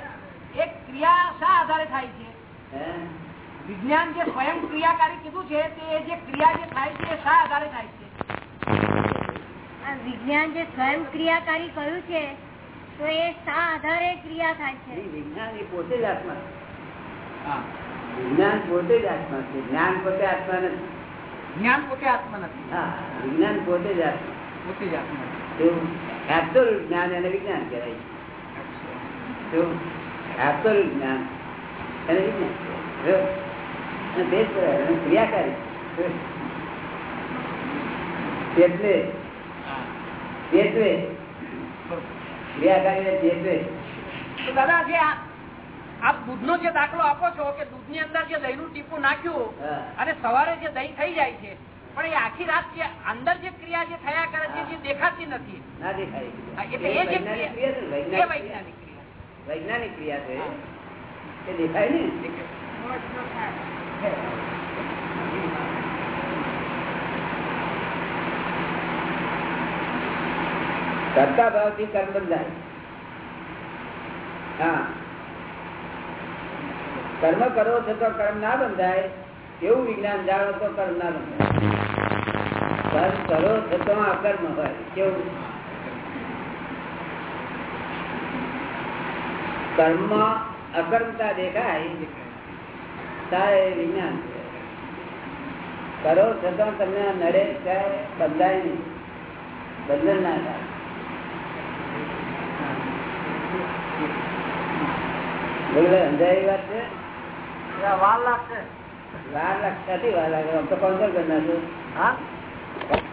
એ ક્રિયા શા આધારે થાય છે? હે? વિજ્ઞાન જે સ્વયં ક્રિયાકારી કીધું છે તે જે ક્રિયા જે થાય છે એ શા આધારે થાય છે? આ વિજ્ઞાન જે સ્વયં ક્રિયાકારી કહ્યું છે તો એ શા આધારે ક્રિયા થાય છે? વિજ્ઞાન એ પોતે જ આત્મા છે. વિજ્ઞાન પોતે જ આત્મા છે. જ્ઞાન પોતે આત્મા નથી. જ્ઞાન પોતે આત્મા નથી. હા વિજ્ઞાન પોતે જ આત્મા પોતે જ આત્મા. જ્ઞાન એને વિજ્ઞાન કહેવાય એવું absolute જ્ઞાન એને વિજ્ઞાન એને ક્રિયાકારી. ચેતવે હા. ચેતવે બરોબર. ક્રિયાકારી ને ચેતવે તો દાદા જે આ આપ દૂધનો જે દાખલો આપો છો કે દૂધની અંદર જે દહીંનું ટીપું નાખ્યું અને સવારે જે દહીં થઈ જાય છે પણ એ આખી રાત જે અંદર જે ક્રિયા જે થયા કરે છે જે દેખાતી નથી. ના દેખાય. એટલે એ જે વૈજ્ઞાનિક ક્રિયા વૈજ્ઞાનિક ક્રિયા. વૈજ્ઞાનિક ક્રિયા. વૈજ્ઞાનિક ક્રિયા છે. એ દેખાય ને કરતા ભાવથી કર્મ બંધાય. હા. કર્મ કરો છો તો કર્મ ના બંધાય, એવું વિજ્ઞાન જાણો તો કર્મ ના બંધાય. કર્મ કરો છો તો અકર્મ હોય, કેવું? કર્મ અકર્મતા દેખાય તારે વિજ્ઞાન. કરો છતાં તમને નડે બંધાય નહીં. બંધન ના થાય. અંધારી વાત છે? વાર લાગશે. વાર લાગતી વાર લાગે? આમ તો કોણ કરી નાખો. હા?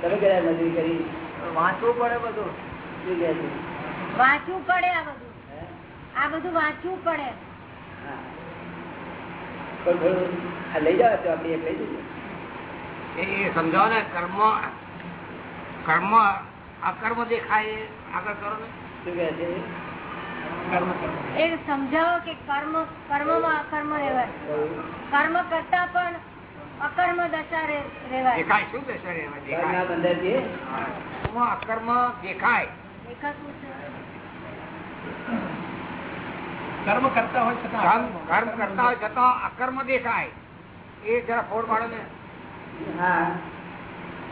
તમે કયા મજૂરી કરી? વાંચવું પડે બધું. શું કહે છે? વાંચવું પડે આ બધું. આ બધું વાંચવું પડે. હા. પણ થોડું આ લઈ જાવ તો એક લઈ જઈએ. એ સમજાવો ને કર્મ કર્મ અકર્મ દેખાય આગળ કરો ને. શું કહે છે. એ સમજાવો કે કર્મ કર્મમાં અકર્મ રહેવાય. કર્મ કરતા પણ અકર્મ દશા રહેવાય. દેખાય શું દશા રે? કર્મ દેખાય બંધાય છે અકર્મ દેખાય. દેખાતું કર્મ કરતા હોય કર્મ છતાં કર્મ કરતા હોય છતાં અકર્મ દેખાય. એ જરા ફોડ પાડો ને. હા.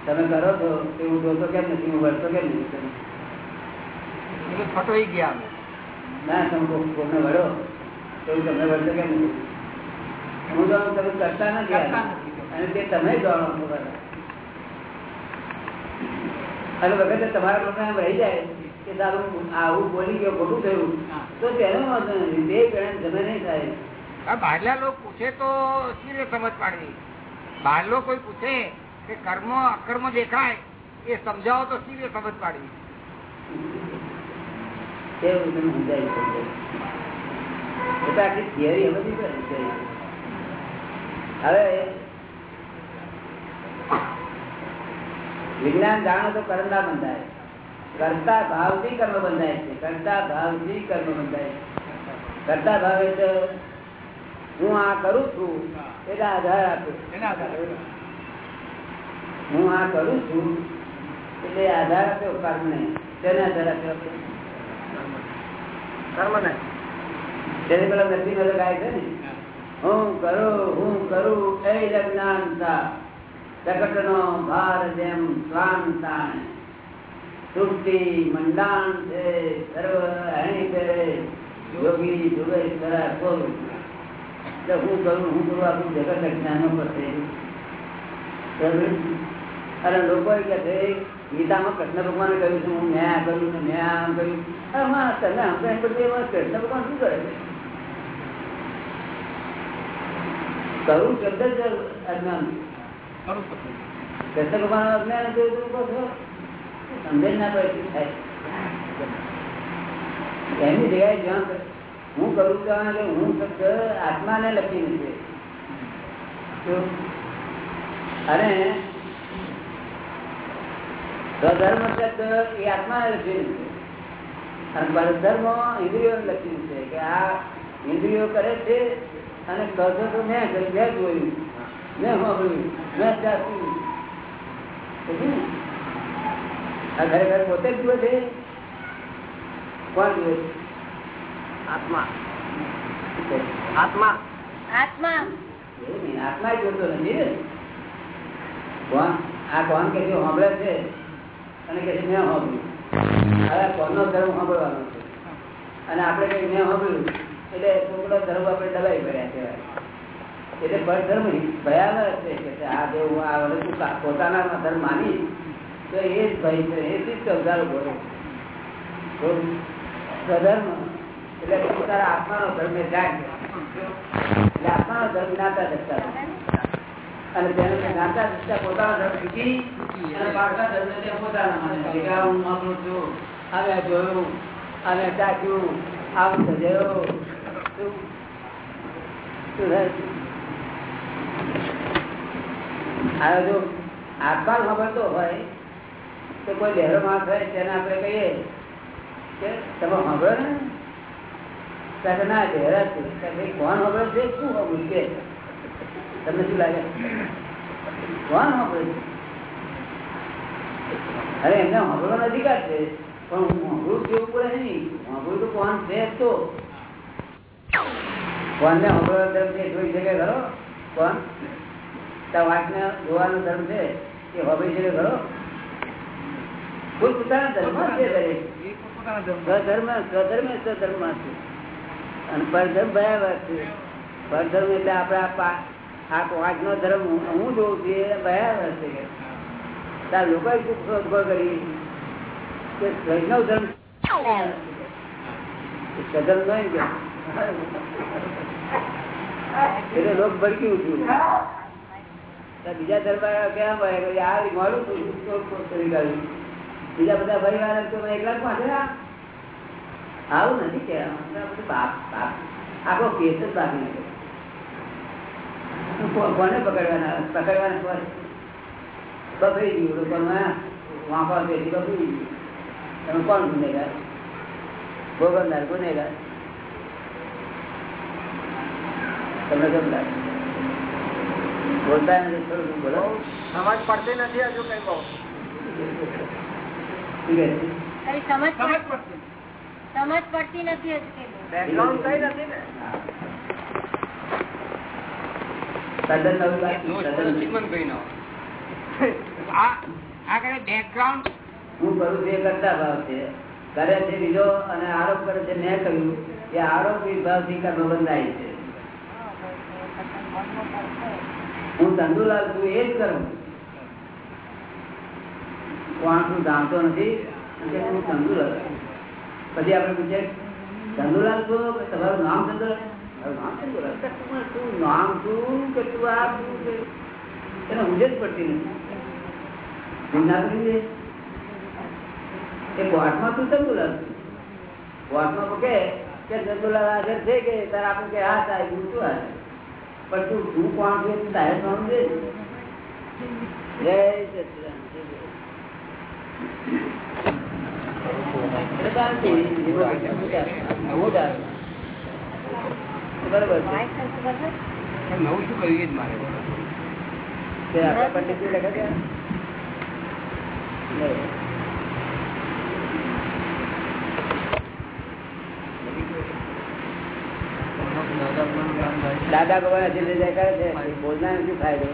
તમે કરો છો તે જોતો કેમ નથી હું કેમ નથી? ફટોઈ ગયા અમે. ના તમે કોઈ- કોઈને વળો તો હું તમને વળતો કેમ હું જાણું તમે કરતા નથી. અને તે તમે જાણો છો બધા. અને વખતે તમારા પ્રોગ્રામ રહી જાય કે તારું આવું બોલી ગયો ખોટું થયું તો તેનો વાંધો નથી. બે ગણ ગમે નહીં થાય. આ બહારના લોકો પૂછે તો શી રીતે સમજ પાડવી. બહારલો કોઈ પૂછે કે કર્મ અકર્મ દેખાય એ સમજાવો તો શી રીતે સમજ પાડવી. કેવું તમે સમજાવી શકો. એટલે આખી થિયરી બધી હવે વિજ્ઞાન જાણો તો કર્મ ના બંધાય. કરતા ભાવથી કર્મ બંધાય છે. કરતા ભાવથી કર્મ બંધાય કરતા ભાવે તો હું આ કરું છું એના આધાર આપું. એના હું આ કરું છું એટલે આધાર આપ્યો કર્મ તેના તેને આધાર આપ્યો કર્મ ને. તેને પેલા નથી મેળો ગાય છે ને. હું. કરું હું કરું એ જ્ઞાનતા જગત નો ભાર જેમ સ્વાન તાણે સૃષ્ટિ મંડાણ છે સર્વ હણી છે યોગી બોલું એટલે હું કરું હું કરું આપણું જગત જ્ઞાનો પર છે? અને લોકો કે છે ગીતામાં કૃષ્ણ ભગવાને કહ્યું છે હું મેં આ કર્યું ને મેં આમ કર્યું. આમ કઈ બધું એમાં કૃષ્ણ ભગવાન શું કરે છે? કરું શબ્દ જ અજ્ઞાન. કૃષ્ણ ભગવાન અજ્ઞાન સમજણ ના પડે થાય? એની જગ્યાએ જ્યાં હું કરું ત્યાં કે હું શબ્દ આત્માને લખી નથી? અને સ્વધર્મ શબ્દ એ આત્માને લખી છે. અને પરધર્મ ઇન્દ્રિયો લખ્યું છે કે આ ઇન્દ્રિયો કરે છે અને કહો તો મેં કર્યું મેં જોયું મેં સાંભળ્યું મેં ચાખ્યું. આ ઘરે ખરેખર પોતે જ જુએ છે? કોણ જુએ છે? આત્મા. આત્મા. આત્મા. આત્મા જ જોતો નથી. કોણ? આ કોણ કે છે સાંભળે છે? અને કે છે મેં સાંભળ્યું આ કોણનો ધર્મ સાંભળવાનો છે? અને આપણે કઈ મેં સાંભળ્યું એટલે છોકરો ધર્મ આપણે દબાઈ કર્યા કહેવાય. એટલે પરધર્મ ભયાનક છે આ જે હું આ વસ્તુ પોતાના ધર્મ માની, તો એ જ ભય છે, એ જ સંસાર બોલે સ્વધર્મ, એટલે પોતાના આત્માનો ધર્મ એ એટલે આત્માનો ધર્મ જ્ઞાતા દસતા અને તેને જાણતા દસતા પોતાના ધર્મ શીખી અને પાછા ધર્મ તે પોતાના માને ભેગા હું માનું છું અને જોયું અને ચાખ્યું આમ સજાયો. હવે જો આત્મા ખબરતો હોય તો કોઈ લહેરો માણસ હોય તેને આપણે કહીએ કે તમે ખબર ને? ના લહેરા છે. કોણ ખબર છે? શું સાંભળ્યું? છે તમને શું લાગે? કોણ સાંભળે અરે, એમને સાંભળવાનો અધિકાર છે. પણ સાંભળું કેવું પડે નહીં? સાંભળું તો કોણ છે તો. કોણને સાંભળવાનો ધર્મ છે જોઈ શકે, ખરો? કોણ? વાંચને જોવાનો ધર્મ છે એ હોબી શકે, ખરો? કોઈ પોતાના ધર્મ છે દરેક. સ્વધર્મ સ્વધર્મ છે. અને પરધર્મ ભયાવહ છે. પરધર્મ એટલે આપણે આ પાંચ નો ધર્મ હું જોઉં છું, એ છે કે તાર લોકો શોધખોળ કરી? કે વૈષ્ણવ ધર્મ સદન નહીં કે એટલે લોક ભડકી ઉઠ્યું. બીજા દરબાર કેમ કે આ છું કરી કાઢ્યું. બીજા બધા પરિવાર એકલા પાસે આવું નથી કે આખો કેસ જ બાકી કો- કોને પકડવાના પકડવાના પર બફરી ગયું લોકોમાં વાંપા પેટી બફરી ગયું તમે કોણ ગુનેગાર ભોગવનાર ગુનેગાર તમને કેમ લાગે બોલતા નથી થોડું બોલો સમજ પડતી નથી હજુ કઈ બહુ શું કહે છે? તારી સમજ સમજ પડ- પડશે. સમજ પડતી નથી હજુ કે બેકગ્રાઉન્ડ કઈ નથી ને તદ્દન નવી વાત તદ્દન આ આ કરે બેકગ્રાઉન્ડ હું કરું છું એ કરતા ભાવ છે. કરે છે બીજો અને આરોપ કરે છે મેં કહ્યું એ આરોપી ભાવથી કર્મ બંધાય છે. હું ચંદુલાલ છું એ જ કરું. કોણ આટલું જાણતો નથી કે હું ચંદુલાલ પછી આપણે પૂછે ચંદુલાલ છો કે તમારું નામ ચંદુલાલ નામ કે શું નામ શું કે તું આ શું છે એને ઊંઘે પડતી નથી. ના કરી દે એ કોર્ટમાં તું ચંદુલાલ છું કોર્ટમાં કે ચંદુલાલ હાજર છે કે તારે આપણે કે હા સાહેબ હું શું હાજર પણ તું તું કોણ છે તું તારે કોણ છે? જય સચિદાનંદ. એટલે શાંતિ. હું ડાળ. બરોબર છે વાય થશે બરોબર પણ નવું શું કર્યું એ જ મારે તે આપણા પંડિતજી લખે છે નહીં. દાદા ભગવાન હજી લઈ જાય કરે છે બોલના નથી ફાયદો